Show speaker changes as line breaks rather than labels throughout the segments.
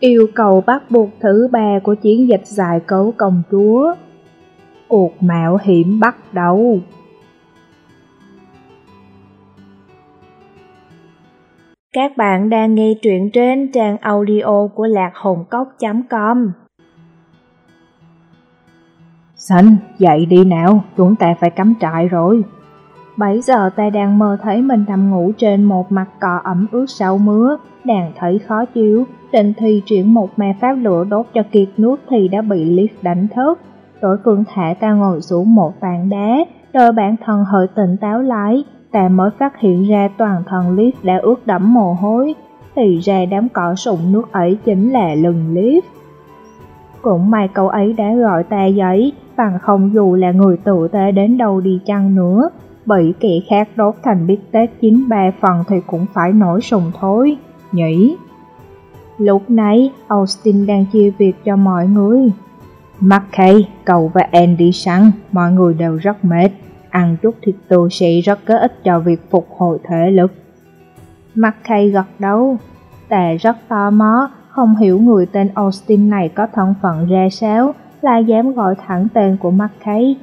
Yêu cầu bắt buộc thứ ba của chiến dịch giải cấu công chúa. Cuộc mạo hiểm bắt đầu. Các bạn đang nghe truyện trên trang audio của lạc hồn cốc.com
Xanh, dậy đi nào, chúng ta phải cắm trại rồi.
7 giờ ta đang mơ thấy mình nằm ngủ trên một mặt cỏ ẩm ướt sau mưa, đàn thấy khó chịu, định thi triển một ma pháp lửa đốt cho kiệt nước thì đã bị lift đánh thức. Đối phương thả ta ngồi xuống một tảng đá, đợi bản thân hơi tỉnh táo lại, ta mới phát hiện ra toàn thân lift đã ướt đẫm mồ hôi, thì ra đám cỏ sụng nước ấy chính là lừng lift. Cũng may cậu ấy đã gọi ta giấy, bằng không dù là người tự tế đến đâu đi chăng nữa, bị kẻ khác đốt thành bít tết chín ba phần thì cũng phải nổi sùng thối nhỉ? Lúc nãy, Austin đang chia việc cho mọi người.
McKay, cậu và Andy săn, mọi người đều rất mệt. Ăn chút thịt tươi sẽ rất có ích cho việc phục hồi thể lực.
McKay gật đầu. Tệ rất tò mò, không hiểu người tên Austin này có thân phận ra sao, là dám gọi thẳng tên của McKay.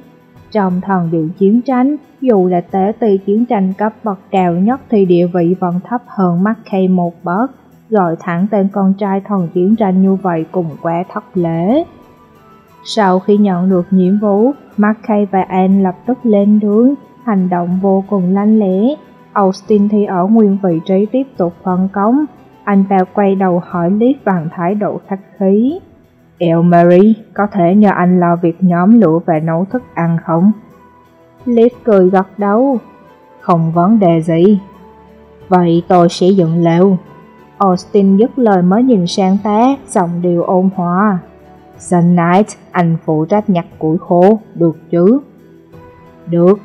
Trong thần điện chiến tranh, dù là tế ti chiến tranh cấp bậc cao nhất thì địa vị vẫn thấp hơn McKay một bậc. Gọi thẳng tên con trai thần chiến tranh như vậy cùng quá thất lễ. Sau khi nhận được nhiệm vụ, McKay và Anne lập tức lên đường, hành động vô cùng lanh lẽ. Austin thì ở nguyên vị trí tiếp tục phân công. Anh vào quay đầu hỏi Liv bằng thái độ khách khí.
El Mary, có thể nhờ anh lo việc nhóm lửa và nấu thức ăn không?
Liv cười gật đầu.
Không vấn đề gì. Vậy tôi sẽ dựng lều.
Austin dứt lời mới nhìn sang té giọng điều ôn hòa.
The Knight, anh phụ trách nhặt củi khô, được chứ?
Được.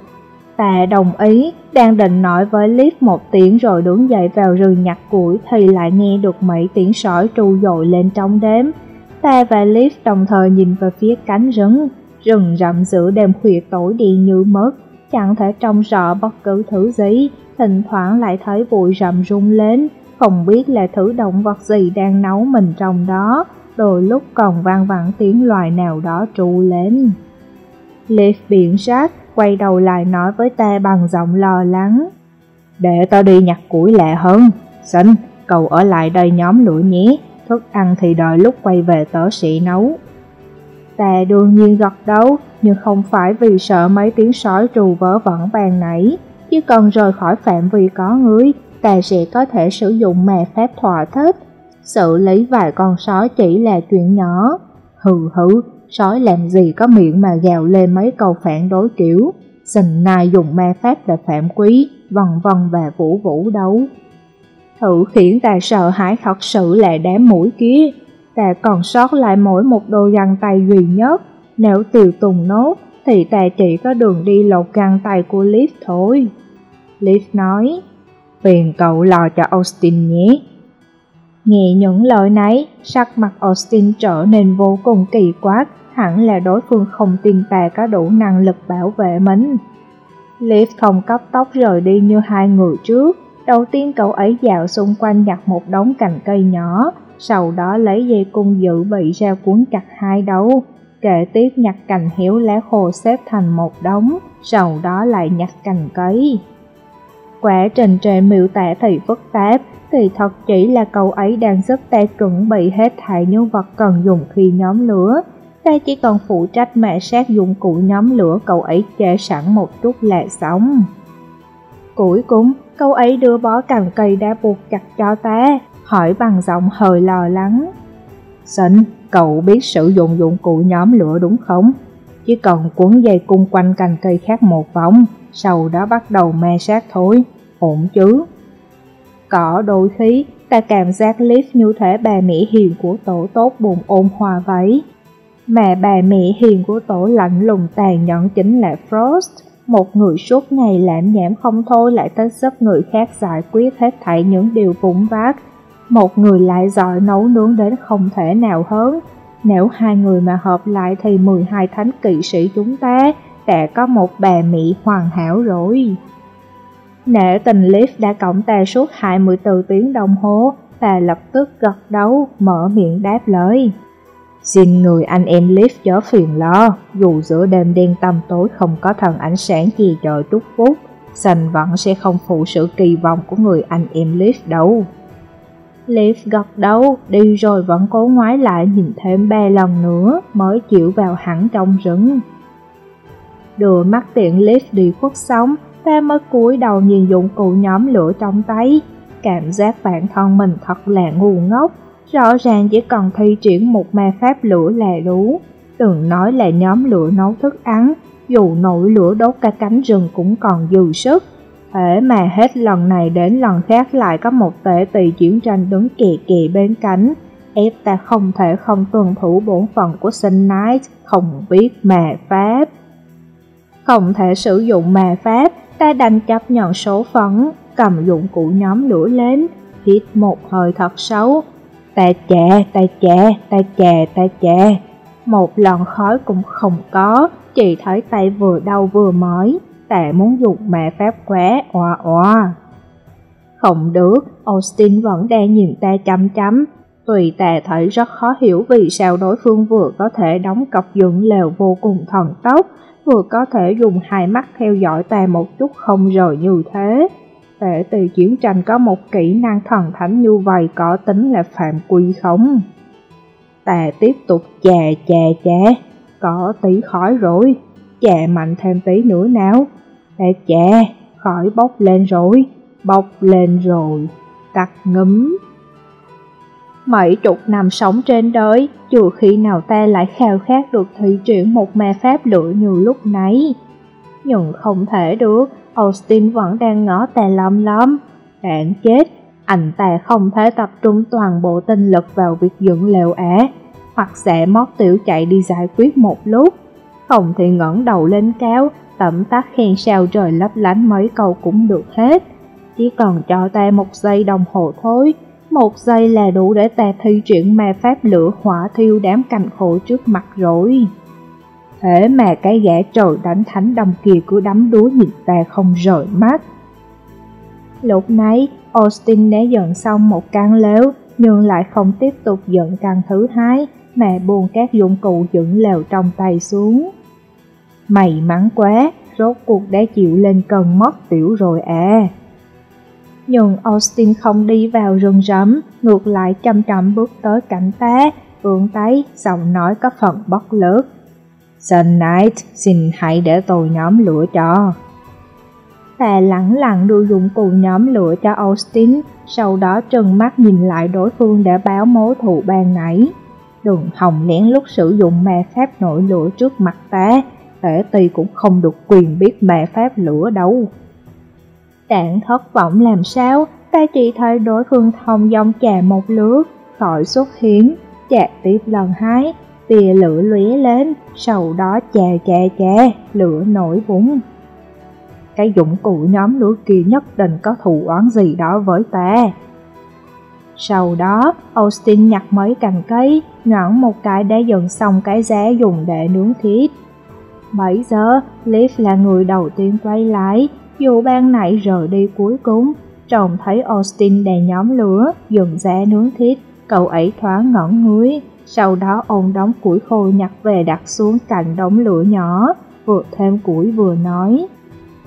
Ta đồng ý, đang định nói với Liv một tiếng rồi đứng dậy vào rừng nhặt củi thì lại nghe được mấy tiếng sỏi tru dội lên trong đếm. Ta và Liv đồng thời nhìn về phía cánh rừng, rừng rậm giữa đêm khuya tối đi như mất, chẳng thể trông rõ bất cứ thứ gì, thỉnh thoảng lại thấy bụi rậm rung lên, không biết là thứ động vật gì đang nấu mình trong đó, đôi lúc còn vang vẳng tiếng loài nào đó trù lên. Liv biển sát, quay đầu lại nói với ta bằng giọng lo lắng.
Để tao đi nhặt củi lẹ hơn, xin cậu ở lại đây nhóm lũi nhé, thức ăn thì đợi lúc quay về tớ sĩ nấu.
Ta đương nhiên gật đấu, nhưng không phải vì sợ mấy tiếng sói trù vỡ vẩn bàn nãy, chỉ cần rời khỏi phạm vi có người, ta sẽ có thể sử dụng mè phép thỏa thích. Xử lý vài con sói chỉ là chuyện nhỏ. Hừ hừ, sói làm gì có miệng mà gào lên mấy câu phản đối kiểu. Sình nai dùng ma pháp để phạm quý, vần vần và vũ vũ đấu. Thử khiến ta sợ hãi thật sự là đám mũi kia. Ta còn sót lại mỗi một đôi găng tay duy nhất. Nếu tiêu tùng nốt, thì ta chỉ có đường đi lột găng tay của Liv thôi. Liv nói,
phiền cậu lo cho Austin nhé.
Nghe những lời nấy, sắc mặt Austin trở nên vô cùng kỳ quái, hẳn là đối phương không tin ta có đủ năng lực bảo vệ mình. Liv không cấp tóc rời đi như hai người trước, đầu tiên cậu ấy dạo xung quanh nhặt một đống cành cây nhỏ, sau đó lấy dây cung dự bị ra cuốn chặt hai đầu, kể tiếp nhặt cành héo lá khô xếp thành một đống, sau đó lại nhặt cành cấy. Quá trình trên miêu tả thì phức tạp, thì thật chỉ là cậu ấy đang giúp ta chuẩn bị hết thảy những vật cần dùng khi nhóm lửa. Ta chỉ còn phụ trách mẹ sát dụng cụ nhóm lửa cậu ấy chế sẵn một chút là xong. Cuối cùng, cậu ấy đưa bó cành cây đã buộc chặt cho ta, hỏi bằng giọng hơi lo lắng.
Sinh, cậu biết sử dụng dụng cụ nhóm lửa đúng không? Chỉ cần cuốn dây cung quanh cành cây khác một vòng, sau đó bắt đầu me sát thôi, ổn chứ?
Cỏ đôi khi, ta cảm giác Liv như thể bà mẹ hiền của tổ tốt buồn ôn hòa vậy. Mà bà mẹ hiền của tổ lạnh lùng tàn nhẫn chính là Frost, một người suốt ngày lãm nhảm không thôi lại tới giúp người khác giải quyết hết thảy những điều vũng vát. Một người lại giỏi nấu nướng đến không thể nào hơn. Nếu hai người mà hợp lại thì 12 thánh kỵ sĩ chúng ta đã có một bà mỹ hoàn hảo rồi. Nể tình Liv đã cộng ta suốt 24 tiếng đồng hồ, ta lập tức gật đầu, mở miệng đáp lời. Xin người anh em Leaf chớ phiền lo, dù giữa đêm đen tăm tối không có thần ánh sáng gì trời trúc phúc, Sành vẫn sẽ không phụ sự kỳ vọng của người anh em Leaf đâu. Leaf gật đầu, đi rồi vẫn cố ngoái lại nhìn thêm ba lần nữa mới chịu vào hẳn trong rừng. Đưa mắt tiện Leaf đi khuất sóng, ta mới cúi đầu nhìn dụng cụ nhóm lửa trong tay. Cảm giác bản thân mình thật là ngu ngốc, rõ ràng chỉ cần thi triển một ma pháp lửa là đủ. Từng nói là nhóm lửa nấu thức ăn, dù nổi lửa đốt cả cánh rừng cũng còn dư sức. Thế mà hết lần này đến lần khác lại có một tệ tỳ chiến tranh đứng kề kề bên cánh, ép ta không thể không tuân thủ bổn phận của sinh Knight, không biết mà pháp. Không thể sử dụng mà pháp, ta đành chấp nhận số phận, cầm dụng cụ nhóm lửa lên, hít một hơi thật xấu. Ta chè, ta chè, ta chè, ta chè, Một lần khói cũng không có, chỉ thấy tay vừa đau vừa mỏi, ta muốn dùng mẹ pháp quá, oa oa. Không được, Austin vẫn đang nhìn ta chăm chăm. Tùy tà thấy rất khó hiểu vì sao đối phương vừa có thể đóng cọc dựng lều vô cùng thần tốc, vừa có thể dùng hai mắt theo dõi ta một chút không rời như thế thể từ chiến tranh có một kỹ năng thần thánh như vậy có tính là phạm quy không? Tà tiếp tục chè chè chè, có tí khói rồi, chè mạnh thêm tí nữa nào. Tà chè, khói bốc lên rồi, bốc lên rồi, tắt ngấm. Mấy chục năm sống trên đời, chưa khi nào ta lại khao khát được thị triển một ma pháp lửa như lúc nãy. Nhưng không thể được, Austin vẫn đang ngó tè lom lom. Đáng chết, anh ta không thể tập trung toàn bộ tinh lực vào việc dựng lều á, hoặc sẽ mót tiểu chạy đi giải quyết một lúc. Không thì ngẩng đầu lên cao, tẩm tắt khen sao trời lấp lánh mấy câu cũng được hết. Chỉ còn cho ta một giây đồng hồ thôi, một giây là đủ để ta thi triển ma pháp lửa hỏa thiêu đám cành khổ trước mặt rồi. Thế mà cái gã trời đánh thánh đồng kia cứ đắm đuối nhìn ta không rời mắt. Lúc nãy, Austin đã dọn xong một căn lếu nhưng lại không tiếp tục giận căn thứ hai, mà buông các dụng cụ dựng lều trong tay xuống. May mắn quá, rốt cuộc đã chịu lên cơn mất tiểu rồi à. Nhưng Austin không đi vào rừng rẫm ngược lại chậm chậm bước tới cạnh ta, vươn tay, giọng nói có phần bất lướt. Sun Knight, xin hãy để tôi nhóm lửa cho. Ta lặng lặng đưa dụng cụ nhóm lửa cho Austin, sau đó trừng mắt nhìn lại đối phương để báo mối thù ban nãy. Đừng Hồng lén lúc sử dụng ma pháp nổi lửa trước mặt ta, tể tì cũng không được quyền biết ma pháp lửa đâu. Đạn thất vọng làm sao, ta chỉ thấy đối phương thông dong chà một lứa, khỏi xuất hiến, chà tiếp lần hai, tia lửa lóe lên, sau đó chè chè chè, lửa nổi búng. Cái dụng cụ nhóm lửa kia nhất định có thù oán gì đó với ta. Sau đó, Austin nhặt mấy cành cây, ngọn một cái đã dựng xong cái giá dùng để nướng thịt. Bảy giờ, Liv là người đầu tiên quay lại, dù ban nãy rời đi cuối cùng, trông thấy Austin đè nhóm lửa, dùng giá nướng thịt, cậu ấy thoáng ngẩn ngưới, sau đó ôm đống củi khô nhặt về đặt xuống cạnh đống lửa nhỏ, vừa thêm củi vừa nói.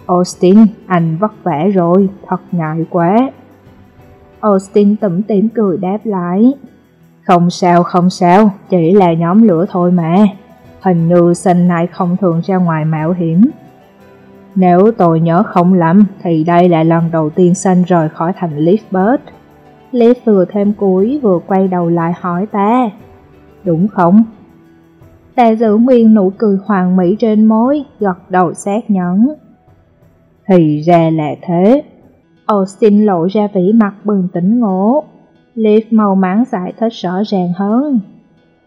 Austin, anh vất vả rồi, thật ngại quá. Austin tủm tỉm cười đáp lại. Không sao, không sao, chỉ là nhóm lửa thôi mà. Hình như sinh này không thường ra ngoài mạo hiểm. Nếu tôi nhớ không lầm, thì đây là lần đầu tiên sinh rời khỏi thành Leafbird. Leaf vừa thêm cuối vừa quay đầu lại hỏi ta. Đúng không? Ta giữ nguyên nụ cười hoàng mỹ trên môi, gật đầu xác nhẫn. Thì ra là thế. Ờ, Austin lộ ra vĩ mặt bừng tỉnh ngộ. Leaf màu mắn giải thích rõ ràng hơn.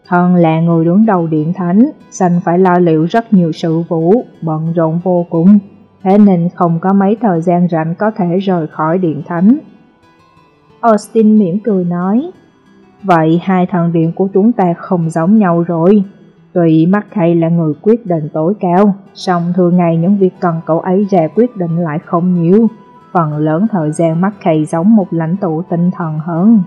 Thần là người đứng đầu điện thánh, sanh phải lo liệu rất nhiều sự vụ, bận rộn vô cùng, thế nên không có mấy thời gian rảnh có thể rời khỏi điện thánh. Ờ, Austin mỉm cười nói, Vậy hai thần điện của chúng ta không giống nhau rồi. Tuy Mackay là người quyết định tối cao, song thường ngày những việc cần cậu ấy ra quyết định lại không nhiều. Phần lớn thời gian Mackay giống một lãnh tụ tinh thần hơn.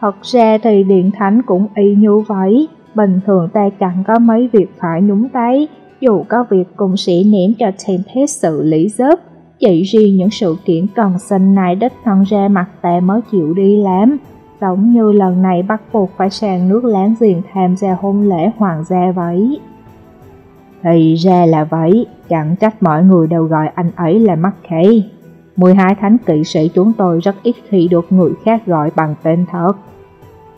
Thật ra thì Điện Thánh cũng y như vậy, bình thường ta chẳng có mấy việc phải nhúng tay, dù có việc cũng sẽ ném cho Tempest xử lý giúp. Chỉ riêng những sự kiện cần sinh này đích thân ra mặt ta mới chịu đi làm, giống như lần này bắt buộc phải sang nước láng giềng tham gia hôn lễ hoàng gia vậy.
Thì ra là vậy, chẳng trách mọi người đều gọi anh ấy là mắc khỉ. 12 thánh kỵ sĩ chúng tôi rất ít khi được người khác gọi bằng tên thật.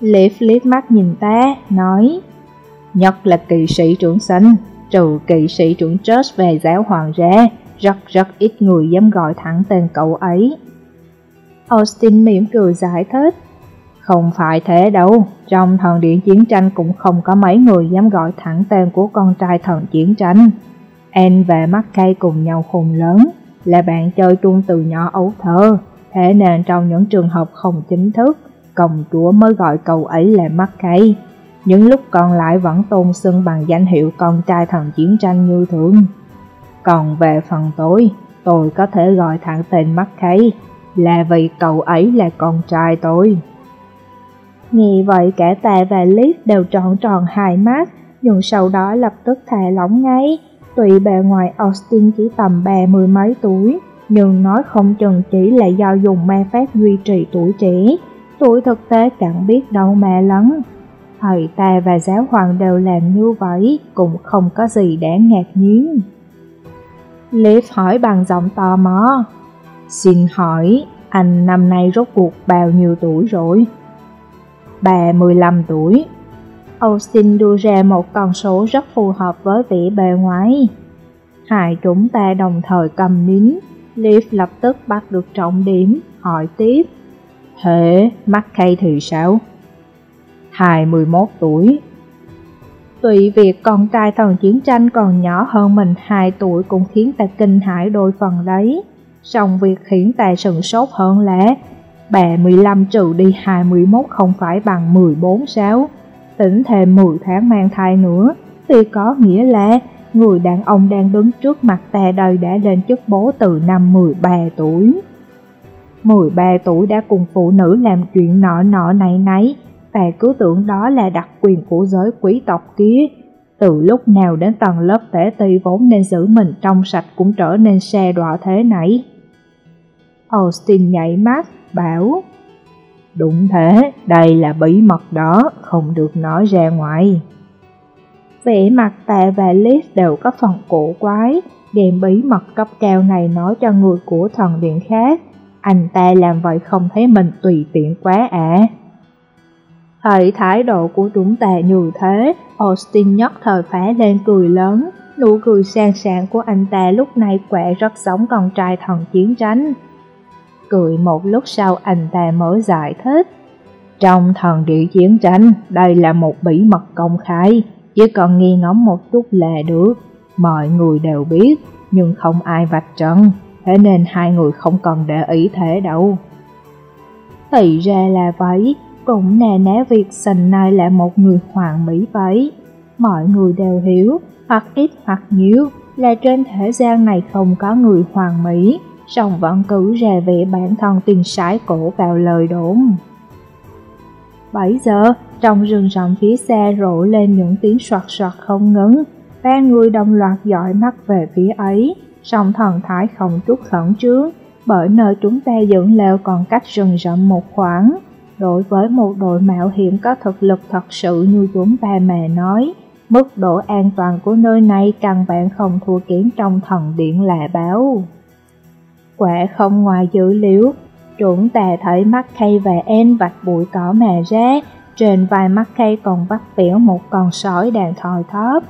Liệp liếc mắt nhìn ta, nói
Nhất là kỵ sĩ trưởng sinh, trừ kỵ sĩ trưởng Church về giáo hoàng ra, rất rất ít người dám gọi thẳng tên cậu ấy.
Austin mỉm cười giải thích
không phải thế đâu, trong thần điện chiến tranh cũng không có mấy người dám gọi thẳng tên của con trai thần chiến tranh. Anne và cây cùng nhau khùng lớn, là bạn chơi chung từ nhỏ ấu thơ, thế nên trong những trường hợp không chính thức, công chúa mới gọi cậu ấy là mắt cây Những lúc còn lại vẫn tôn xưng bằng danh hiệu con trai thần chiến tranh như thường. Còn về phần tôi, tôi có thể gọi thẳng tên mắt cây là vì cậu ấy là con trai tôi.
Nghe vậy cả Tà và Liz đều tròn tròn hai mắt, nhưng sau đó lập tức thả lỏng ngay. Tuy bề ngoài Austin chỉ tầm ba mươi mấy tuổi, nhưng nói không chừng chỉ là do dùng ma pháp duy trì tuổi trẻ. Tuổi thực tế chẳng biết đâu mà lắm. Thầy ta và giáo hoàng đều làm như vậy, cũng không có gì đáng ngạc nhiên. Liv hỏi bằng giọng tò mò.
Xin hỏi, anh năm nay rốt cuộc bao nhiêu tuổi rồi?
Bà 15 tuổi. Austin đưa ra một con số rất phù hợp với vẻ bề ngoài. Hai chúng ta đồng thời cầm nín, Leaf lập tức bắt được trọng điểm, hỏi tiếp.
Thế Mackay thì sao? 21 tuổi.
Tuy việc con trai thần chiến tranh còn nhỏ hơn mình 2 tuổi cũng khiến ta kinh hãi đôi phần đấy. Song việc khiến ta sừng sốt hơn là 35 trừ đi 21 không phải bằng 14 sao, tính thêm 10 tháng mang thai nữa, thì có nghĩa là người đàn ông đang đứng trước mặt ta đời đã lên chức bố từ năm 13 tuổi. 13 tuổi đã cùng phụ nữ làm chuyện nọ nọ này nấy, ta cứ tưởng đó là đặc quyền của giới quý tộc kia. Từ lúc nào đến tầng lớp tể ti vốn nên giữ mình trong sạch cũng trở nên xe đọa thế này. Austin nhảy mắt, bảo
Đúng thế, đây là bí mật đó, không được nói ra ngoài.
Vẻ mặt tạ và Liz đều có phần cổ quái, đem bí mật cấp cao này nói cho người của thần điện khác. Anh ta làm vậy không thấy mình tùy tiện quá ạ. À. Thấy thái độ của chúng ta như thế, Austin nhất thời phá lên cười lớn. Nụ cười sang sảng của anh ta lúc này quẹ rất giống con trai thần chiến tranh. Cười một lúc sau anh ta mới giải thích.
Trong thần địa chiến tranh, đây là một bí mật công khai, chỉ cần nghi ngóng một chút là được. Mọi người đều biết, nhưng không ai vạch trần, thế nên hai người không cần để ý thế đâu.
Thì ra là vậy, cũng nè né việc sành này là một người hoàng mỹ vậy. Mọi người đều hiểu, hoặc ít hoặc nhiều, là trên thế gian này không có người hoàng mỹ, song vẫn cứ ra vẻ bản thân tiền sái cổ vào lời đồn. 7 giờ, trong rừng rậm phía xa rộ lên những tiếng soạt soạt không ngừng, ba người đồng loạt dõi mắt về phía ấy, song thần thái không chút khẩn trương, bởi nơi chúng ta dựng lều còn cách rừng rậm một khoảng. Đối với một đội mạo hiểm có thực lực thật sự như chúng ta mà nói, mức độ an toàn của nơi này căn bản không thua kém trong thần điện lạ báo. Quả không ngoài dữ liệu, chúng tà thấy mắt khay và en vạch bụi cỏ mà ra, trên vai mắt khay còn bắt vẻo một con sói đang thòi thóp.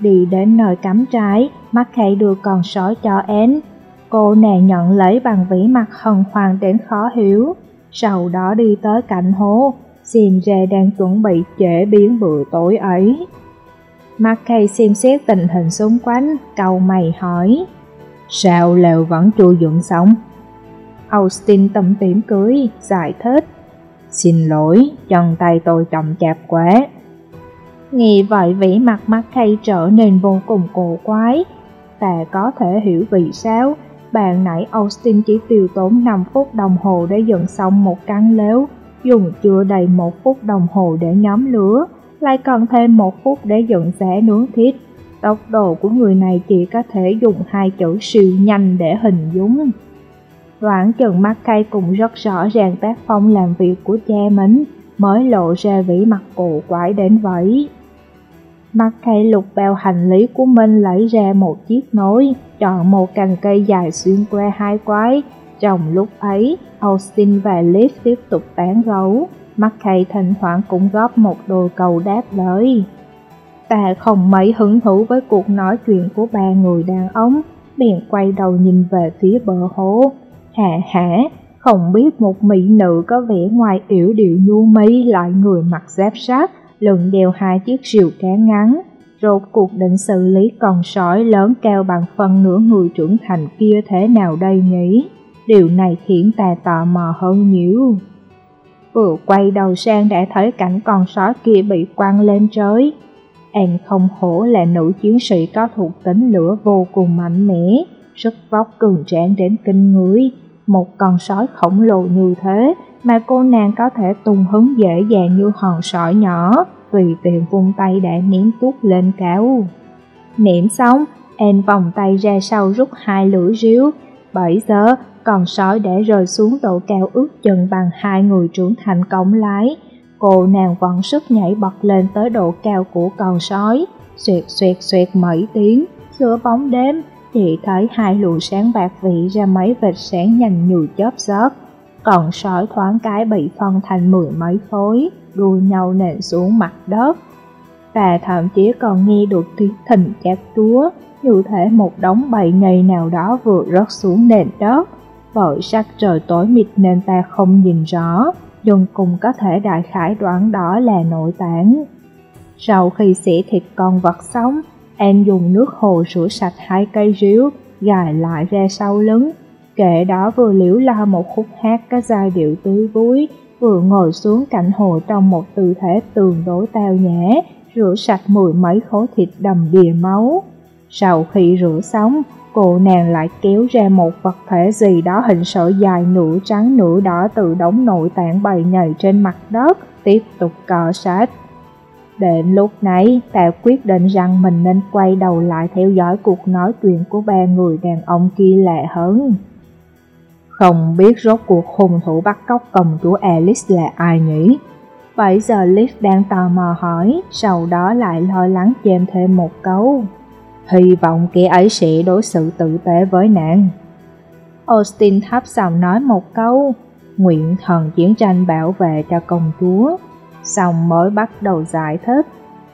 Đi đến nơi cắm trái, mắt khay đưa con sói cho en. Cô nàng nhận lấy bằng vĩ mặt hần hoàng đến khó hiểu sau đó đi tới cạnh hố, xem ra đang chuẩn bị trễ biến bữa tối ấy. Mackay xem xét tình hình xung quanh, cầu mày hỏi,
sao lều vẫn chưa dựng xong?
Austin tâm tiểm cưới, giải thích,
xin lỗi, chân tay tôi chậm chạp quá.
Nghe vậy vẻ mặt mắt khay trở nên vô cùng cổ quái, ta có thể hiểu vì sao bạn nãy Austin chỉ tiêu tốn 5 phút đồng hồ để dựng xong một căn lếu, dùng chưa đầy một phút đồng hồ để nhóm lửa, lại cần thêm một phút để dựng xẻ nướng thịt. Tốc độ của người này chỉ có thể dùng hai chữ siêu nhanh để hình dung. Đoạn chừng mắt cay cũng rất rõ ràng tác phong làm việc của cha mình, mới lộ ra vĩ mặt cổ quái đến vậy. Mắt cây lục bao hành lý của mình lấy ra một chiếc nối, chọn một cành cây dài xuyên qua hai quái. Trong lúc ấy, Austin và Liv tiếp tục tán gấu, mắt cây thỉnh thoảng cũng góp một đôi cầu đáp lời. Ta không mấy hứng thú với cuộc nói chuyện của ba người đàn ông, liền quay đầu nhìn về phía bờ hố. Hà hả, không biết một mỹ nữ có vẻ ngoài yểu điệu nhu mỹ lại người mặc giáp sát, lưng đeo hai chiếc rìu cá ngắn. Rốt cuộc định xử lý con sói lớn cao bằng phần nửa người trưởng thành kia thế nào đây nhỉ? Điều này khiến ta tò mò hơn nhiều. Vừa quay đầu sang đã thấy cảnh con sói kia bị quăng lên trời. An không hổ là nữ chiến sĩ có thuộc tính lửa vô cùng mạnh mẽ, sức vóc cường tráng đến kinh người. Một con sói khổng lồ như thế mà cô nàng có thể tung hứng dễ dàng như hòn sỏi nhỏ, tùy tiện vung tay đã ném tuốt lên cao. Ném xong, An vòng tay ra sau rút hai lưỡi ríu. Bảy giờ, con sói đã rơi xuống độ cao ước chừng bằng hai người trưởng thành cổng lái. Cô nàng vẫn sức nhảy bật lên tới độ cao của con sói, xuyệt xuyệt xuyệt mấy tiếng, giữa bóng đêm, chỉ thấy hai luồng sáng bạc vị ra mấy vệt sáng nhanh như chớp giấc. Còn sói thoáng cái bị phân thành mười mấy khối, đua nhau nện xuống mặt đất. Và thậm chí còn nghe được tiếng thình chát túa, như thể một đống bầy nhầy nào đó vừa rớt xuống nền đất. Bởi sắc trời tối mịt nên ta không nhìn rõ, nhưng cùng có thể đại khái đoán đó là nội tạng. Sau khi xẻ thịt con vật sống, em dùng nước hồ rửa sạch hai cây ríu, gài lại ra sau lưng. Kệ đó vừa liễu la một khúc hát có giai điệu tươi vui, vừa ngồi xuống cạnh hồ trong một tư thế tường đối tao nhã, rửa sạch mười mấy khối thịt đầm đìa máu. Sau khi rửa xong, cô nàng lại kéo ra một vật thể gì đó hình sợi dài nửa trắng nửa đỏ từ đống nội tạng bầy nhầy trên mặt đất, tiếp tục cọ sát. Đến lúc nãy, ta quyết định rằng mình nên quay đầu lại theo dõi cuộc nói chuyện của ba người đàn ông kia lạ hơn. Không biết rốt cuộc hung thủ bắt cóc công chúa Alice là ai nhỉ? Bây giờ Liv đang tò mò hỏi, sau đó lại lo lắng chêm thêm một câu. Hy vọng kẻ ấy sẽ đối xử tử tế với nàng. Austin thấp giọng nói một câu, nguyện thần chiến tranh bảo vệ cho công chúa. Xong mới bắt đầu giải thích,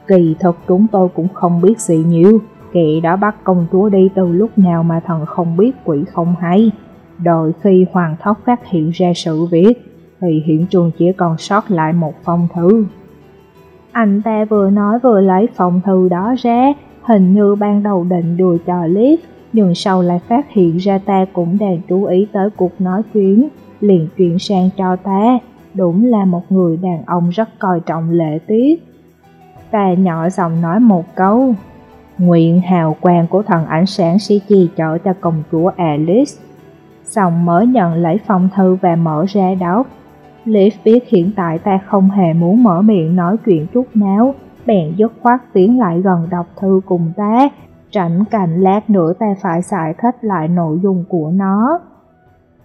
kỳ thực chúng tôi cũng không biết gì nhiều, kẻ đã bắt công chúa đi từ lúc nào mà thần không biết quỷ không hay. Đợi khi hoàng thất phát hiện ra sự việc, thì hiện trường chỉ còn sót lại một phong thư. Anh ta vừa nói vừa lấy phong thư đó ra, hình như ban đầu định đùa trò liếc, nhưng sau lại phát hiện ra ta cũng đang chú ý tới cuộc nói chuyện, liền chuyển sang cho ta, đúng là một người đàn ông rất coi trọng lễ tiết. Ta nhỏ giọng nói một câu, nguyện hào quang của thần ánh sáng sẽ chi trợ cho công chúa Alice. Xong mới nhận lấy phong thư và mở ra đọc. Liv biết hiện tại ta không hề muốn mở miệng nói chuyện chút nào, bèn dứt khoát tiến lại gần đọc thư cùng ta, tránh cảnh lát nữa ta phải giải thích lại nội dung của nó.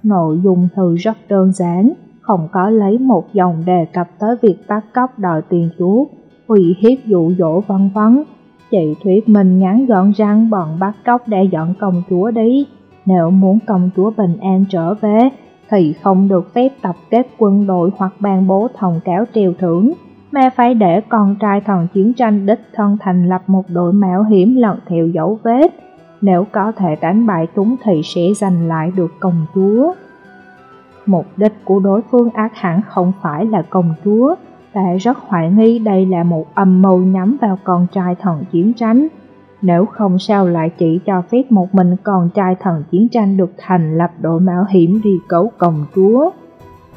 Nội dung thư rất đơn giản, không có lấy một dòng đề cập tới việc bắt cóc đòi tiền chuốt, uy hiếp dụ dỗ vân vân. Chị thuyết minh ngắn gọn rằng bọn bắt cóc đã dọn công chúa đi, nếu muốn công chúa bình an trở về, thì không được phép tập kết quân đội hoặc ban bố thông cáo treo thưởng, mà phải để con trai thần chiến tranh đích thân thành lập một đội mạo hiểm lần theo dấu vết. Nếu có thể đánh bại chúng thì sẽ giành lại được công chúa. Mục đích của đối phương ác hẳn không phải là công chúa, ta rất hoài nghi đây là một âm mưu nhắm vào con trai thần chiến tranh. Nếu không sao lại chỉ cho phép một mình con trai thần chiến tranh được thành lập đội mạo hiểm đi cấu công chúa.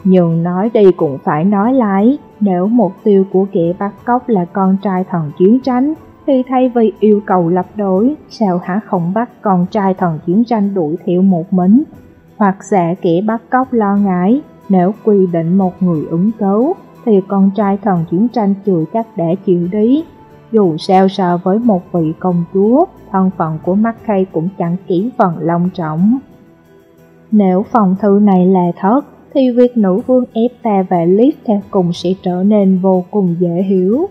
Nhưng nói đi cũng phải nói lại, nếu mục tiêu của kẻ bắt cóc là con trai thần chiến tranh, thì thay vì yêu cầu lập đối, sao hả không bắt con trai thần chiến tranh đuổi theo một mình? Hoặc giả kẻ bắt cóc lo ngại, nếu quy định một người ứng cứu, thì con trai thần chiến tranh chưa chắc đã chịu đi. Dù sao so với một vị công chúa, thân phận của Mackay cũng chẳng kỹ phần long trọng. Nếu phòng thư này là thất, thì việc nữ vương ép ta và Liv theo cùng sẽ trở nên vô cùng dễ hiểu.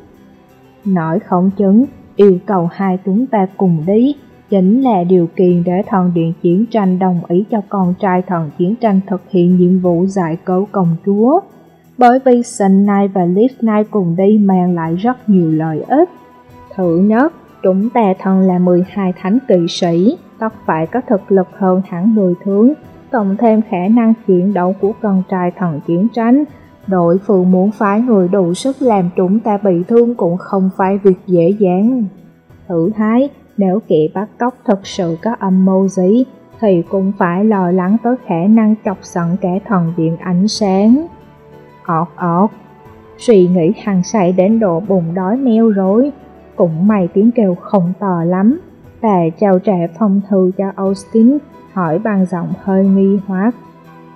Nói khổng chứng, yêu cầu hai chúng ta cùng đi, chính là điều kiện để thần điện chiến tranh đồng ý cho con trai thần chiến tranh thực hiện nhiệm vụ giải cứu công chúa. Bởi vì Sun Knight và Liv Knight cùng đi mang lại rất nhiều lợi ích. Thứ nhất, chúng ta thần là 12 thánh kỵ sĩ, tất phải có thực lực hơn hẳn người thướng cộng thêm khả năng chiến đấu của con trai thần chiến tranh. Đội phường muốn phái người đủ sức làm chúng ta bị thương cũng không phải việc dễ dàng. Thử thái, nếu kẻ bắt cóc thật sự có âm mưu gì, thì cũng phải lo lắng tới khả năng chọc giận kẻ thần điện ánh sáng. ọt ọt, suy nghĩ hằng say đến độ bụng đói meo rối, cũng may tiếng kêu không to lắm. Bà chào trả phong thư cho Austin, hỏi bằng giọng hơi nghi hoặc.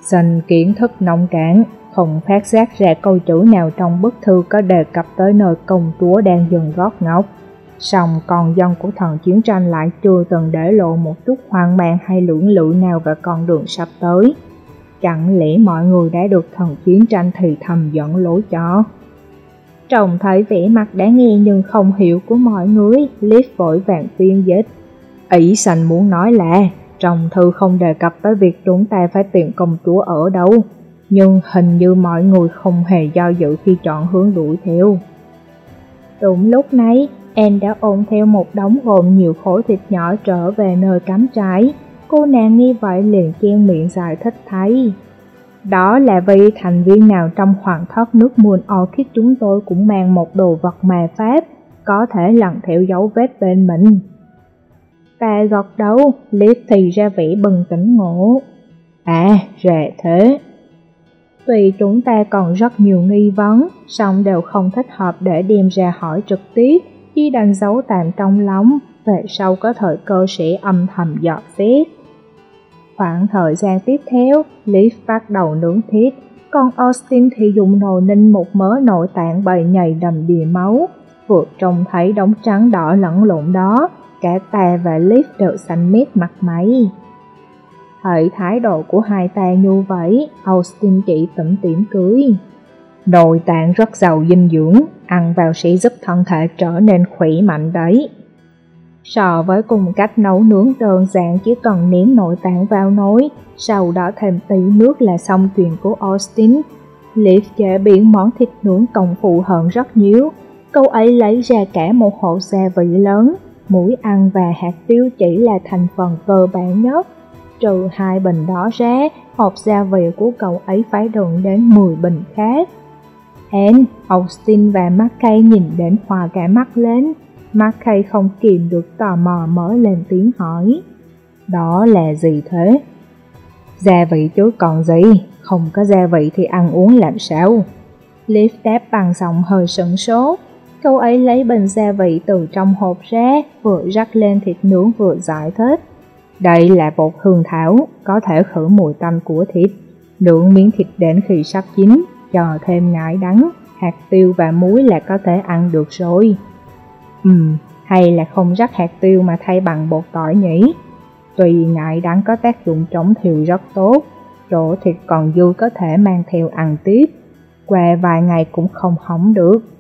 sành kiến thức nông cạn, không phát giác ra câu chữ nào trong bức thư có đề cập tới nơi công chúa đang dừng gót ngọc. Song còn dân của thần chiến tranh lại chưa từng để lộ một chút hoang mang hay lưỡng lự nào về con đường sắp tới. Chẳng lẽ mọi người đã được thần chiến tranh thì thầm dẫn lối cho? Trông thấy vẻ mặt đã nghe nhưng không hiểu của mọi người, liếc vội vàng phiên dịch. Ý sành muốn nói là, trong thư không đề cập tới việc chúng ta phải tìm công chúa ở đâu, nhưng hình như mọi người không hề do dự khi chọn hướng đuổi theo. Đúng lúc này, Em đã ôm theo một đống gồm nhiều khối thịt nhỏ trở về nơi cắm trái. Cô nàng nghi vậy liền chen miệng giải thích thấy. Đó là vì thành viên nào trong hoàng thất nước muôn Orchid chúng tôi cũng mang một đồ vật mà pháp, có thể lần theo dấu vết bên mình. Ta gật đầu, liếc thì ra vẻ bừng tỉnh ngộ. À, rẻ thế. Tuy chúng ta còn rất nhiều nghi vấn, song đều không thích hợp để đem ra hỏi trực tiếp, chỉ đang giấu tạm trong lòng, về sau có thời cơ sẽ âm thầm dọt xét. Khoảng thời gian tiếp theo, Leaf bắt đầu nướng thịt, còn Austin thì dùng nồi ninh một mớ nội tạng bầy nhầy đầm đìa máu. Vượt trông thấy đống trắng đỏ lẫn lộn đó, cả ta và Liv đều xanh mét mặt máy. Thấy thái độ của hai ta như vậy, Austin chỉ tẩm tỉm cưới. Nội tạng rất giàu dinh dưỡng, ăn vào sẽ giúp thân thể trở nên khỏe mạnh đấy. So với cùng cách nấu nướng đơn giản chỉ cần ném nội tạng vào nồi, sau đó thêm tí nước là xong chuyện của Austin. Liv chế biến món thịt nướng công phụ hơn rất nhiều. Câu ấy lấy ra cả một hộp gia vị lớn, mũi ăn và hạt tiêu chỉ là thành phần cơ bản nhất. Trừ hai bình đó ra, hộp gia vị của cậu ấy phải đựng đến 10 bình khác. Anne, Austin và Mackay nhìn đến hòa cả mắt lên. Mackay không kìm được tò mò mở lên tiếng hỏi. Đó là gì thế? Gia vị chứ còn gì, không có gia vị thì ăn uống làm sao? Liv đáp bằng giọng hơi sững sốt. Cô ấy lấy bình gia vị từ trong hộp ra, vừa rắc lên thịt nướng vừa giải thích. Đây là bột hương thảo, có thể khử mùi tanh của thịt. Nướng miếng thịt đến khi sắp chín, cho thêm ngải đắng, hạt tiêu và muối là có thể ăn được rồi. Ừm, hay là không rắc hạt tiêu mà thay bằng bột tỏi nhỉ? Tuy ngải đắng có tác dụng chống thiều rất tốt, chỗ thịt còn dư có thể mang theo ăn tiếp, qua vài ngày cũng không hỏng được.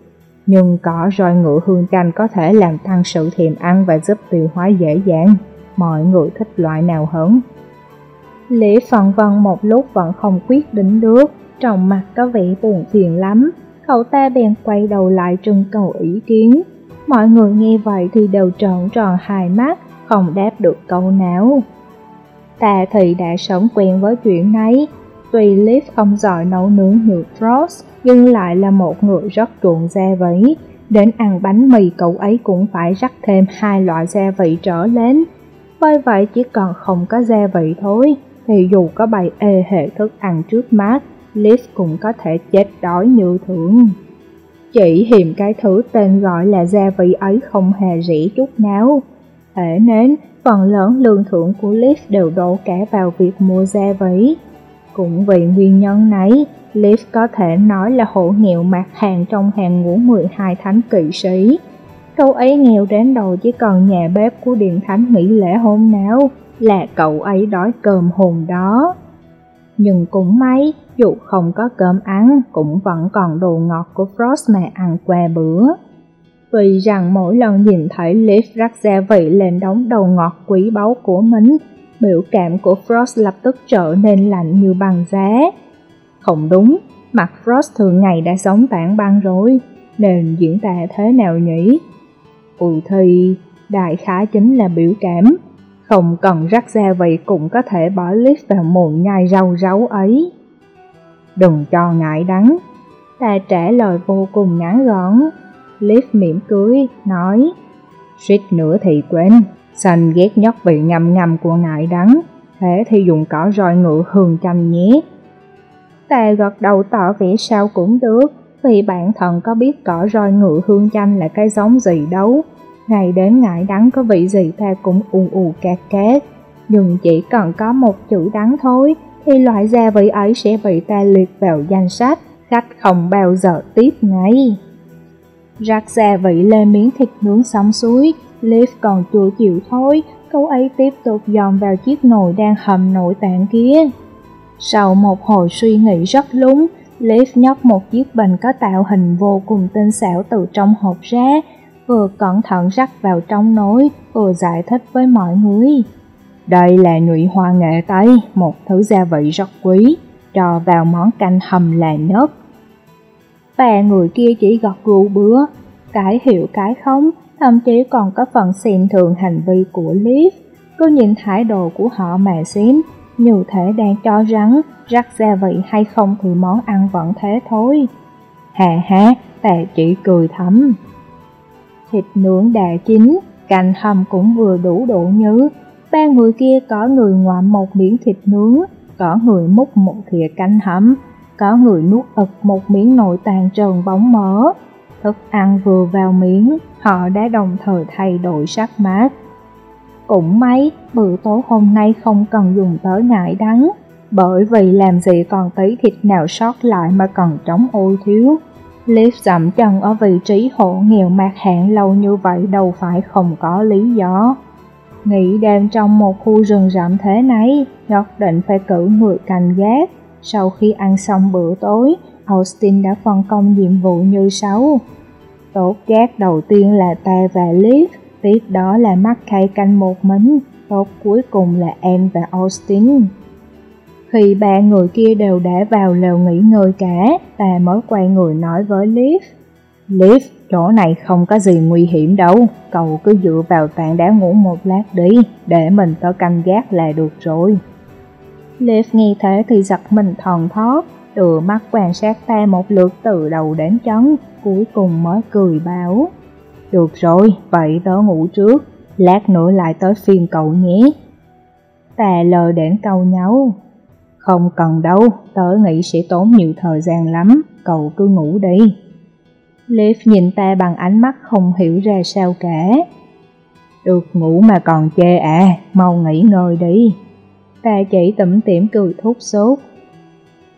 Nhưng cỏ roi ngựa hương chanh có thể làm tăng sự thèm ăn và giúp tiêu hóa dễ dàng. Mọi người thích loại nào hơn? Lễ phần vân một lúc vẫn không quyết định được, trong mặt có vẻ buồn phiền lắm, cậu ta bèn quay đầu lại trưng cầu ý kiến. Mọi người nghe vậy thì đều trợn tròn hai mắt, không đáp được câu nào. Ta thì đã sống quen với chuyện này, tuy Liv không giỏi nấu nướng như Frost, nhưng lại là một người rất chuộng gia vị. Đến ăn bánh mì cậu ấy cũng phải rắc thêm hai loại gia vị trở lên. Bởi vậy chỉ cần không có gia vị thôi, thì dù có bày ê hệ thức ăn trước mắt, Liv cũng có thể chết đói như thường. Chỉ hiểm cái thứ tên gọi là gia vị ấy không hề rỉ chút nào. Thế nên, phần lớn lương thưởng của Liv đều đổ cả vào việc mua gia vị. Cũng vì nguyên nhân này, Leaf có thể nói là hộ nghèo mặt hàng trong hàng ngũ 12 thánh kỵ sĩ. Cậu ấy nghèo đến đầu chỉ còn nhà bếp của điện thánh nghỉ lễ hôm nào, là cậu ấy đói cơm hồn đó. Nhưng cũng may, dù không có cơm ăn, cũng vẫn còn đồ ngọt của Frost mà ăn qua bữa. Vì rằng mỗi lần nhìn thấy Leaf rắc gia vị lên đống đầu ngọt quý báu của mình, biểu cảm của Frost lập tức trở nên lạnh như băng giá. Không đúng, mặt Frost thường ngày đã sống tảng băng rồi, nên diễn tả thế nào nhỉ? Ừ thì, đại khá chính là biểu cảm, không cần rắc ra vậy cũng có thể bỏ lít vào mồm nhai rau ráu ấy. Đừng cho ngại đắng, ta trả lời vô cùng ngắn gọn. Liv mỉm cười, nói, suýt nữa thì quên, xanh ghét nhất vị ngầm ngầm của ngại đắng, thế thì dùng cỏ roi ngựa hương chanh nhé. Ta gật đầu tỏ vẻ sao cũng được, vì bản thân có biết cỏ roi ngựa hương chanh là cái giống gì đâu. Ngày đến ngại đắng có vị gì ta cũng ù ù cát cát, nhưng chỉ cần có một chữ đắng thôi, thì loại gia vị ấy sẽ bị ta liệt vào danh sách, khách không bao giờ tiếp ngay. Rắc gia vị lên miếng thịt nướng xong suối, Liv còn chưa chịu thôi, cậu ấy tiếp tục dòm vào chiếc nồi đang hầm nội tạng kia. Sau một hồi suy nghĩ rất lúng, Liv nhóc một chiếc bình có tạo hình vô cùng tinh xảo từ trong hộp ra, vừa cẩn thận rắc vào trong nồi, vừa giải thích với mọi người. Đây là nhụy hoa nghệ Tây, một thứ gia vị rất quý, cho vào món canh hầm là nhất. Ba người kia chỉ gật gù bữa, cái hiểu cái không, thậm chí còn có phần xem thường hành vi của Leaf. Cứ nhìn thái độ của họ mà xem, như thể đang cho rắn, rắc gia vị hay không thì món ăn vẫn thế thôi. Hà hà, ta chỉ cười thấm. Thịt nướng đã chín, canh hầm cũng vừa đủ độ nhứ. Ba người kia có người ngoạm một miếng thịt nướng, có người múc một thìa canh hầm, có người nuốt ực một miếng nội tàn trần bóng mỡ. Thức ăn vừa vào miếng, họ đã đồng thời thay đổi sắc mát. Cũng may, bữa tối hôm nay không cần dùng tới ngại đắng, bởi vì làm gì còn tí thịt nào sót lại mà cần trống ôi thiếu. Liv dậm chân ở vị trí hộ nghèo mạc hạn lâu như vậy đâu phải không có lý do. Nghĩ đang trong một khu rừng rậm thế này, nhất định phải cử người canh gác. Sau khi ăn xong bữa tối, Austin đã phân công nhiệm vụ như sau. Tốt gác đầu tiên là ta và Liv, tiếp đó là Mackay canh một mình, tốt cuối cùng là em và Austin. Khi ba người kia đều đã vào lều nghỉ ngơi cả, ta mới quay người nói với Liv. Liv, chỗ này không có gì nguy hiểm đâu, cậu cứ dựa vào tảng đá ngủ một lát đi, để mình có canh gác là được rồi. Liv nghe thế thì giật mình thòn thót, đưa mắt quan sát ta một lượt từ đầu đến chân, cuối cùng mới cười báo. Được rồi, vậy tớ ngủ trước, lát nữa lại tới phiên cậu nhé. Ta lờ đến câu nhau. Không cần đâu, tớ nghĩ sẽ tốn nhiều thời gian lắm, cậu cứ ngủ đi. Liv nhìn ta bằng ánh mắt không hiểu ra sao cả. Được ngủ mà còn chê à, mau nghỉ ngơi đi. Ta chỉ tẩm tỉm cười thúc sốt.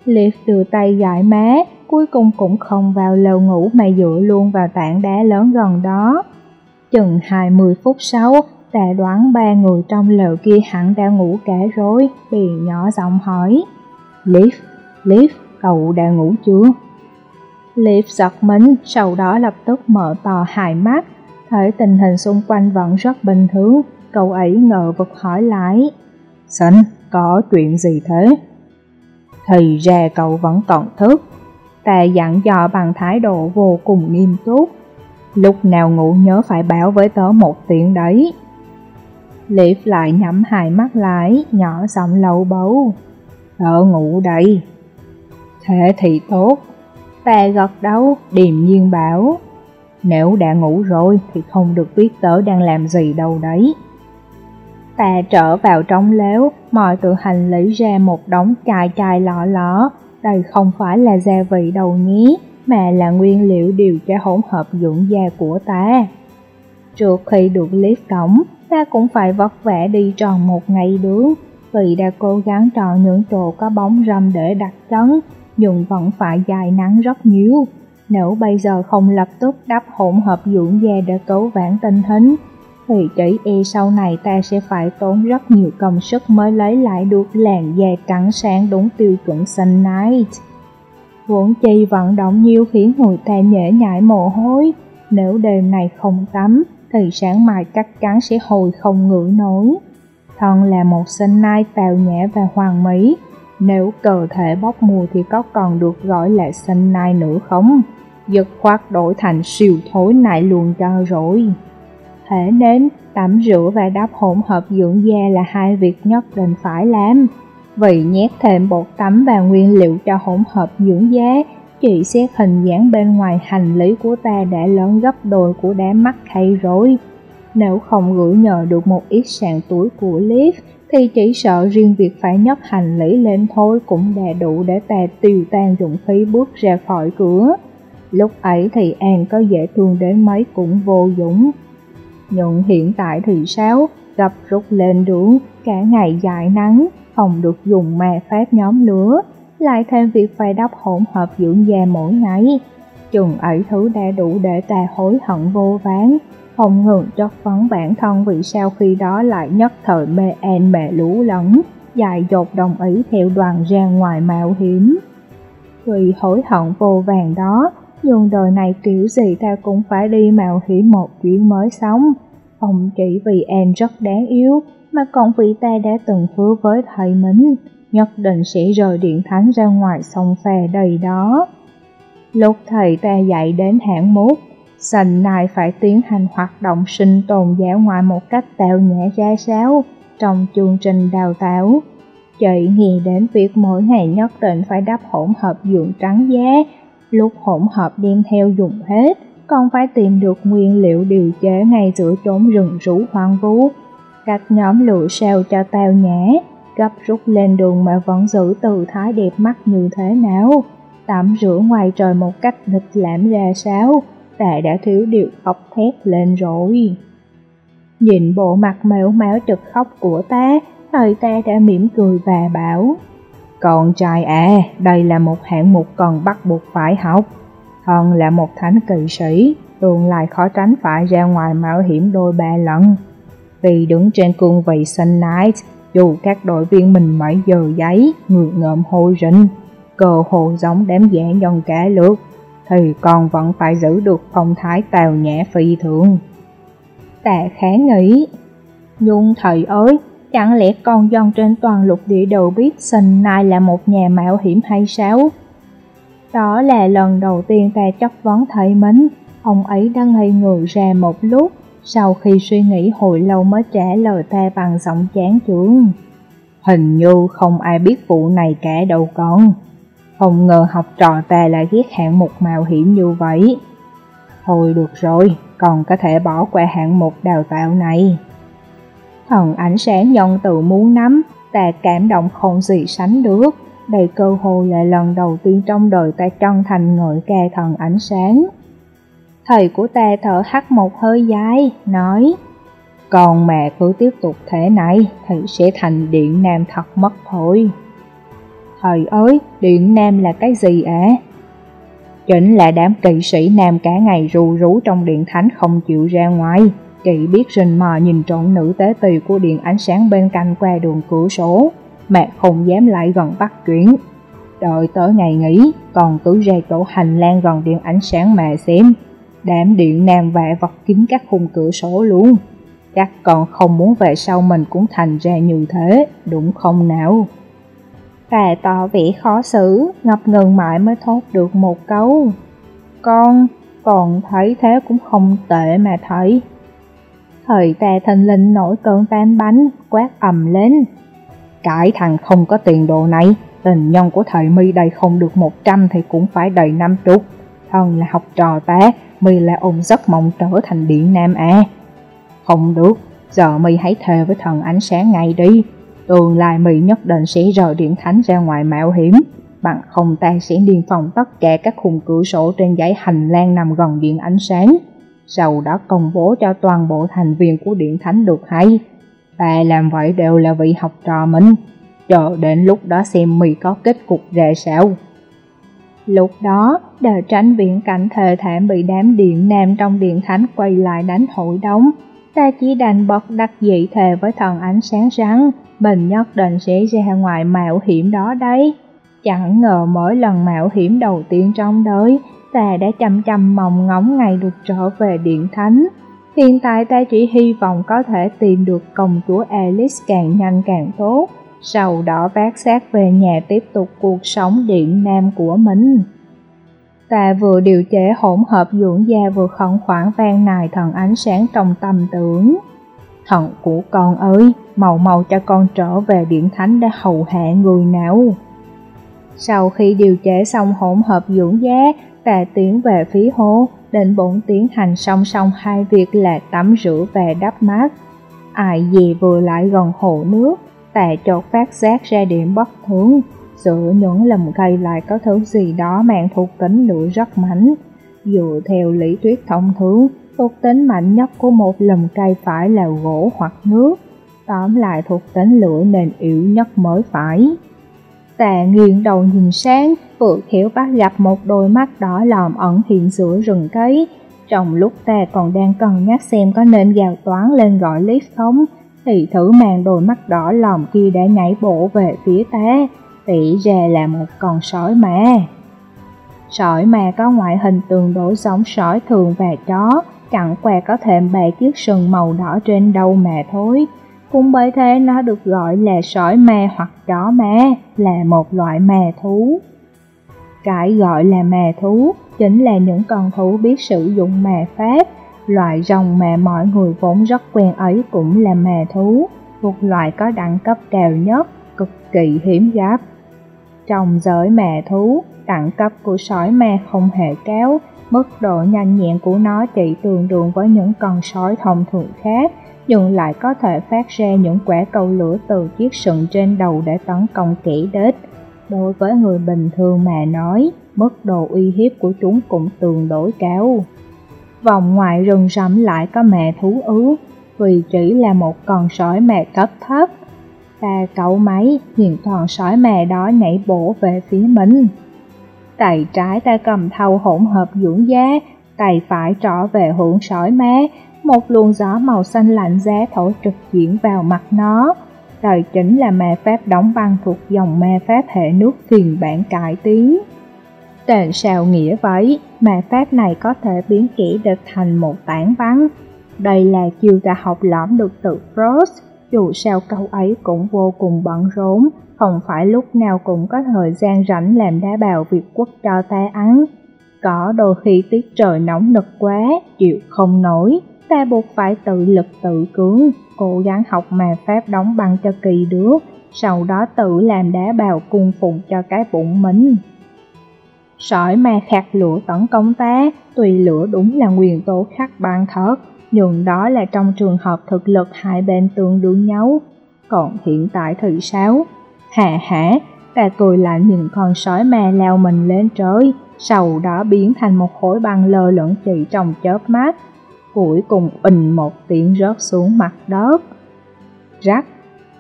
Liv đưa tay gãi má, cuối cùng cũng không vào lều ngủ mà dựa luôn vào tảng đá lớn gần đó. Chừng 20 phút sau, ta đoán ba người trong lều kia hẳn đã ngủ cả rồi, bèn nhỏ giọng hỏi. Liv, Liv, cậu đã ngủ chưa? Liv giật mình, sau đó lập tức mở to hai mắt, thấy tình hình xung quanh vẫn rất bình thường, cậu ấy ngờ vực hỏi lại. Sánh, có chuyện gì thế? Thì ra cậu vẫn còn thức. Ta dặn dò bằng thái độ vô cùng nghiêm túc. Lúc nào ngủ nhớ phải báo với tớ một tiếng đấy. Liệp lại nhắm hai mắt lại, nhỏ giọng lầu bấu. Tớ ngủ đây. Thế thì tốt. Ta gật đầu, điềm nhiên bảo. Nếu đã ngủ rồi thì không được biết tớ đang làm gì đâu đấy. Ta trở vào trong lếu, mọi tự hành lấy ra một đống chai chai lọ lọ. Đây không phải là gia vị đầu nhí, mà là nguyên liệu điều cho hỗn hợp dưỡng da của ta. Trước khi được liếp cổng, ta cũng phải vất vả đi tròn một ngày đường. vì đã cố gắng chọn những chỗ có bóng râm để đặt chân, nhưng vẫn phải dài nắng rất nhiều. Nếu bây giờ không lập tức đắp hỗn hợp dưỡng da để cứu vãn tình hình, thì chỉ e sau này ta sẽ phải tốn rất nhiều công sức mới lấy lại được làn da trắng sáng đúng tiêu chuẩn xanh night. Vốn chi vận động nhiều khiến người ta nhễ nhại mồ hôi, nếu đêm này không tắm thì sáng mai chắc chắn sẽ hồi không ngửi nổi. Thân là một sinh nai tào nhã và hoàng mỹ, nếu cơ thể bốc mùi thì có còn được gọi là sinh nai nữa không? Giật khoát đổi thành siêu thối nại luôn cho rồi thể nên, tắm rửa và đắp hỗn hợp dưỡng da là hai việc nhất định phải làm. Vì nhét thêm bột tắm và nguyên liệu cho hỗn hợp dưỡng da, chị xét hình dáng bên ngoài hành lý của ta đã lớn gấp đôi của đám mắt hay rồi. Nếu không gửi nhờ được một ít sàn túi của Liv, thì chỉ sợ riêng việc phải nhấc hành lý lên thôi cũng đã đủ để ta tiêu tan dụng khí bước ra khỏi cửa. Lúc ấy thì An có dễ thương đến mấy cũng vô dụng. Nhưng hiện tại thì sao? Gặp rút lên đường, cả ngày dài nắng, không được dùng mà pháp nhóm lửa, lại thêm việc phải đắp hỗn hợp dưỡng da mỗi ngày. Chừng ấy thứ đã đủ để ta hối hận vô ván, không ngừng chất vấn bản thân vì sao khi đó lại nhất thời mê en mẹ lũ lẫn, dài dột đồng ý theo đoàn ra ngoài mạo hiểm. Vì hối hận vô vàng đó, nhưng đời này kiểu gì ta cũng phải đi mạo hiểm một chuyến mới sống. Không chỉ vì em rất đáng yêu, mà còn vì ta đã từng hứa với thầy mình, nhất định sẽ rời điện thánh ra ngoài sông phè đầy đó. Lúc thầy ta dạy đến hạng mốt, sành này phải tiến hành hoạt động sinh tồn giả ngoại một cách tạo nhẹ ra sao trong chương trình đào tạo. Chị nghĩ đến việc mỗi ngày nhất định phải đắp hỗn hợp dưỡng trắng da, lúc hỗn hợp đem theo dùng hết, còn phải tìm được nguyên liệu điều chế ngay giữa chốn rừng rú hoang vu. Cách nhóm lựa sao cho tao nhã, gấp rút lên đường mà vẫn giữ tư thái đẹp mắt như thế nào, tắm rửa ngoài trời một cách nghịch lãm ra sao, ta đã thiếu điều khóc thét lên rồi. Nhìn bộ mặt mếu máu trực khóc của ta, thời ta đã mỉm cười và bảo, con trai à, đây là một hạng mục cần bắt buộc phải học. Thân là một thánh kỵ sĩ, tương lai khó tránh phải ra ngoài mạo hiểm đôi ba lần. Vì đứng trên cương vị Sun Knight, dù các đội viên mình mấy giờ giấy, ngược ngợm hôi rình cờ hồ giống đám giả nhân cả lượt, thì còn vẫn phải giữ được phong thái tào nhã phi thường. Tạ khá nghĩ, nhưng thầy ơi, chẳng lẽ con dân trên toàn lục địa đều biết Sun nai là một nhà mạo hiểm hay sao? Đó là lần đầu tiên ta chất vấn thầy mến, ông ấy đang ngây người ra một lúc, sau khi suy nghĩ hồi lâu mới trả lời ta bằng giọng chán chường. Hình như không ai biết vụ này cả đâu con. Không ngờ học trò ta lại ghét hạng mục mạo hiểm như vậy. Thôi được rồi, còn có thể bỏ qua hạng mục đào tạo này. Thần ánh sáng nhân từ muốn nắm, ta cảm động không gì sánh được. Đây cơ hội là lần đầu tiên trong đời ta chân thành ngợi ca thần ánh sáng. Thầy của ta thở hắt một hơi dài, nói Còn mẹ cứ tiếp tục thế này thì sẽ thành điện nam thật mất thôi. Thầy ơi, điện nam là cái gì ạ? À? Chính là đám kỵ sĩ nam cả ngày ru rú trong điện thánh không chịu ra ngoài. Kỵ biết rình mò nhìn trộn nữ tế tỳ của điện ánh sáng bên cạnh qua đường cửa sổ. Mẹ không dám lại gần bắt chuyển. Đợi tới ngày nghỉ, còn cứ ra chỗ hành lang gần điện ánh sáng mà xem. Đám điện nam vạ vật kín các khung cửa sổ luôn. Chắc còn không muốn về sau mình cũng thành ra như thế, đúng không nào? Bà tỏ vẻ khó xử, ngập ngừng mãi mới thốt được một câu. Con, còn thấy thế cũng không tệ mà thấy. Thời tà thần linh nổi cơn tan bánh, quát ầm lên. Cái thằng không có tiền đồ này, tình nhân của thầy mi đây không được 100 thì cũng phải đầy năm chục thần là học trò ta, mi là ôm giấc mộng trở thành điện nam à. Không được, giờ mi hãy thề với thần ánh sáng ngay đi. Tương lai mi nhất định sẽ rời điện thánh ra ngoài mạo hiểm. Bằng không ta sẽ điên phòng tất cả các khung cửa sổ trên dãy hành lang nằm gần điện ánh sáng. Sau đó công bố cho toàn bộ thành viên của điện thánh được hay.
Ta làm vậy đều là vị học trò mình, chờ đến lúc đó xem mì có kết cục ra sao.
Lúc đó, để tránh viễn cảnh thề thảm bị đám điện nam trong điện thánh quay lại đánh hội đóng. Ta chỉ đành bật đắc dị thề với thần ánh sáng rằng mình nhất định sẽ ra ngoài mạo hiểm đó đấy. Chẳng ngờ mỗi lần mạo hiểm đầu tiên trong đời, ta đã chăm chăm mong ngóng ngày được trở về điện thánh. Hiện tại ta chỉ hy vọng có thể tìm được công chúa Alice càng nhanh càng tốt, sau đó vác xác về nhà tiếp tục cuộc sống điện nam của mình. Ta vừa điều chế hỗn hợp dưỡng da vừa khẩn khoản vang nài thần ánh sáng trong tâm tưởng. Thần của con ơi, màu màu cho con trở về điện thánh để hầu hạ người nào. Sau khi điều chế xong hỗn hợp dưỡng da, ta tiến về phía hồ, định bụng tiến hành song song hai việc là tắm rửa và đắp mát. Ai gì vừa lại gần hồ nước, ta chột phát giác ra điểm bất thường, giữa những lầm cây lại có thứ gì đó mang thuộc tính lửa rất mạnh. Dựa theo lý thuyết thông thường, thuộc tính mạnh nhất của một lùm cây phải là gỗ hoặc nước, tóm lại thuộc tính lửa nền yếu nhất mới phải. Tạ nghiêng đầu nhìn sáng, vừa khéo bắt gặp một đôi mắt đỏ lòm ẩn hiện giữa rừng cây. Trong lúc ta còn đang cân nhắc xem có nên gào toán lên gọi Leaf không, thì thử màn đôi mắt đỏ lòm kia đã nhảy bổ về phía ta, tỉ ra là một con sói mà. Sói mà có ngoại hình tương đối giống sói thường và chó, chẳng qua có thêm ba chiếc sừng màu đỏ trên đầu mà thôi. Cũng bởi thế nó được gọi là sói ma hoặc chó mè là một loại ma thú. Cái gọi là ma thú chính là những con thú biết sử dụng ma pháp. Loại rồng mà mọi người vốn rất quen ấy cũng là ma thú, một loại có đẳng cấp cao nhất, cực kỳ hiếm gặp. Trong giới ma thú, đẳng cấp của sói ma không hề cao, mức độ nhanh nhẹn của nó chỉ tương đương với những con sói thông thường khác, nhưng lại có thể phát ra những quả cầu lửa từ chiếc sừng trên đầu để tấn công kẻ đết. Đối với người bình thường mà nói, mức độ uy hiếp của chúng cũng tương đối cao. Vòng ngoài rừng rậm lại có mẹ thú ứ, vì chỉ là một con sói mẹ cấp thấp. Ta cậu máy, nhìn con sói mẹ đó nhảy bổ về phía mình. Tay trái ta cầm thau hỗn hợp dưỡng giá, tay phải trỏ về hướng sói má, một luồng gió màu xanh lạnh giá thổi trực diễn vào mặt nó. Đây chính là ma pháp đóng băng thuộc dòng ma pháp hệ nước phiền bản cải tiến. Tên sao nghĩa vậy, ma pháp này có thể biến kỹ địch thành một tảng băng. Đây là chiêu ta học lõm được từ Frost, dù sao câu ấy cũng vô cùng bận rộn, không phải lúc nào cũng có thời gian rảnh làm đá bào việc quốc cho ta ăn. Có đôi khi tiết trời nóng nực quá, chịu không nổi, ta buộc phải tự lực tự cưỡng, cố gắng học mà pháp đóng băng cho kỳ đứa, sau đó tự làm đá bào cung phụng cho cái bụng mình. Sỏi mà khạc lửa tấn công ta, tùy lửa đúng là nguyên tố khắc băng thớt, nhưng đó là trong trường hợp thực lực hai bên tương đương nhau. Còn hiện tại thì sao? Hà hả, ta cười lạnh nhìn con sói ma leo mình lên trời, sau đó biến thành một khối băng lơ lửng chỉ trong chớp mắt. Cuối cùng ình một tiếng rớt xuống mặt đất. Rắc,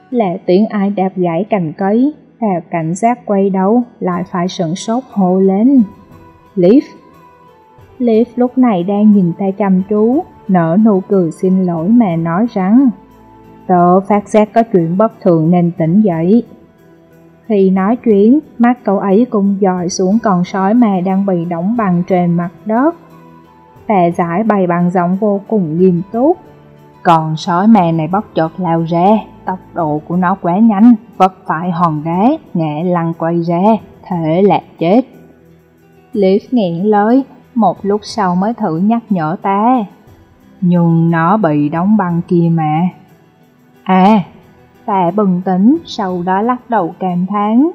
là tiếng ai đạp gãy cành cây, theo cảnh giác quay đầu lại phải sửng sốt hô lên. Leaf Leaf lúc này đang nhìn tay chăm chú, nở nụ cười xin lỗi mà nói rằng Tớ phát giác có chuyện bất thường nên tỉnh dậy. Khi nói chuyện, mắt cậu ấy cũng dòi xuống con sói mà đang bị đóng bằng trên mặt đất. Tà giải bày bằng giọng vô cùng nghiêm túc. Còn sói mè này bóc chợt lao ra, tốc độ của nó quá nhanh, vấp phải hòn đá, ngã lăn quay ra, thể là chết. Liv nghẹn lời, một lúc sau mới thử nhắc nhở ta. Nhưng nó bị đóng băng kia mà. À, ta bừng tỉnh, sau đó lắc đầu cảm thán.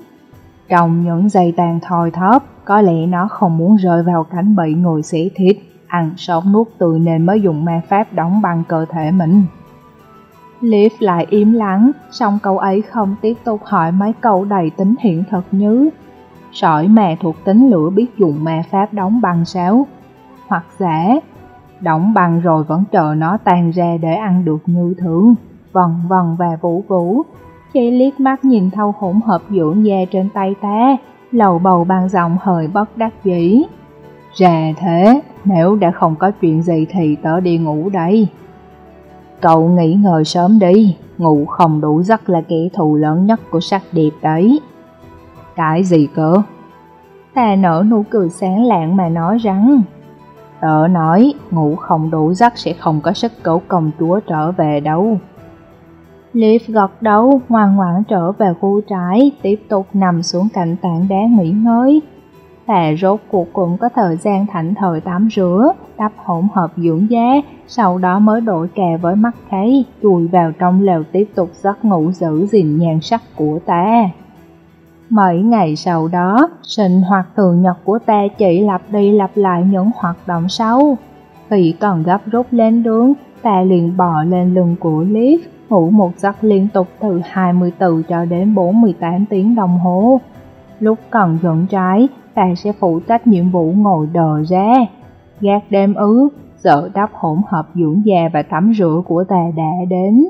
Trong những giây tàn thòi thóp, có lẽ nó không muốn rơi vào cảnh bị người xỉ thịt, ăn sống nuốt tươi nên mới dùng ma pháp đóng băng cơ thể mình. Liv lại im lặng, xong câu ấy không tiếp tục hỏi mấy câu đầy tính hiện thực như Sỏi mà thuộc tính lửa biết dùng ma pháp đóng băng sao? Hoặc giả, đóng băng rồi vẫn chờ nó tan ra để ăn được như thường. vần vần và vũ vũ. Khi liếc mắt nhìn thâu hỗn hợp dưỡng da trên tay ta, lầu bầu bằng giọng hơi bất đắc dĩ.
Ra thế, nếu đã không có chuyện gì thì tớ đi ngủ đây. Cậu nghỉ ngơi sớm đi, ngủ không đủ giấc là kẻ thù lớn nhất của sắc điệp đấy. Cái gì cơ?
Ta nở nụ cười sáng lạng mà nói rằng
Tớ nói, ngủ không đủ giấc sẽ không có sức cấu công chúa trở về đâu.
Liv gật đầu, ngoan ngoãn trở về khu trái, tiếp tục nằm xuống cạnh tảng đá nghỉ ngơi. Và rốt cuộc cũng có thời gian thảnh thời tắm rửa, đắp hỗn hợp dưỡng da, sau đó mới đổi kè với mắt thấy, chui vào trong lều tiếp tục giấc ngủ giữ gìn nhan sắc của ta. Mấy ngày sau đó, sinh hoạt thường nhật của ta chỉ lặp đi lặp lại những hoạt động sau. Khi còn gấp rút lên đường, ta liền bò lên lưng của Liv, ngủ một giấc liên tục từ 24 cho đến 48 tiếng đồng hồ. Lúc cần dẫn trái, ta sẽ phụ trách nhiệm vụ ngồi đờ ra. Gác đêm ứ, sợ đắp hỗn hợp dưỡng da và tắm rửa của ta đã đến.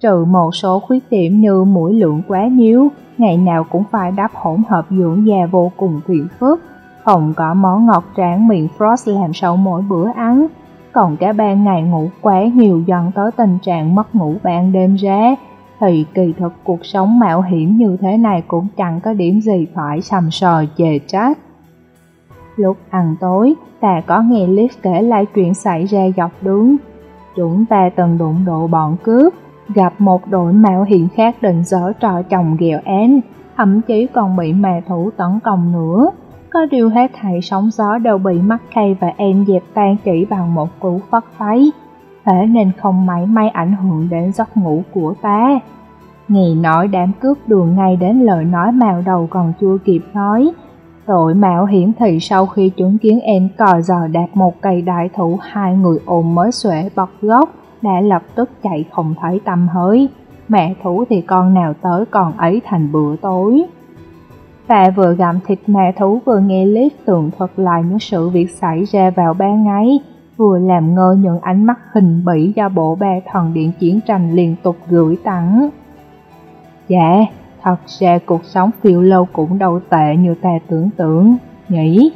Trừ một số khuyết điểm như mũi lượng quá nhiều, ngày nào cũng phải đắp hỗn hợp dưỡng da vô cùng phiền phức, không có món ngọt tráng miệng Frost làm sau mỗi bữa ăn. Còn cả ban ngày ngủ quá nhiều dần tới tình trạng mất ngủ ban đêm ra, thì kỳ thực cuộc sống mạo hiểm như thế này cũng chẳng có điểm gì phải sầm sò chề trách. Lúc ăn tối, ta có nghe Liv kể lại chuyện xảy ra dọc đường. Chúng ta từng đụng độ bọn cướp, gặp một đội mạo hiểm khác định dở trò chồng ghẹo én, thậm chí còn bị mà thủ tấn công nữa. Có điều hết thảy sóng gió đều bị mắc khay và em dẹp tan chỉ bằng một cú phất tay, thế nên không mảy may ảnh hưởng đến giấc ngủ của ta. Nghe nói đám cướp đường ngay đến lời nói màu đầu còn chưa kịp nói. tội mạo hiểm thì sau khi chứng kiến em cò giò đạp một cây đại thủ hai người ôm mới xuể bật gốc, đã lập tức chạy không thấy tâm hới. Mẹ thú thì con nào tới còn ấy thành bữa tối. Và vừa gặm thịt mẹ thú vừa nghe lít tường thuật lại những sự việc xảy ra vào ban ngày, vừa làm ngơ những ánh mắt hình bỉ do bộ ba thần điện chiến tranh liên tục gửi tặng. Dạ, thật ra cuộc sống phiêu lâu cũng đâu tệ như ta tưởng tượng, nhỉ?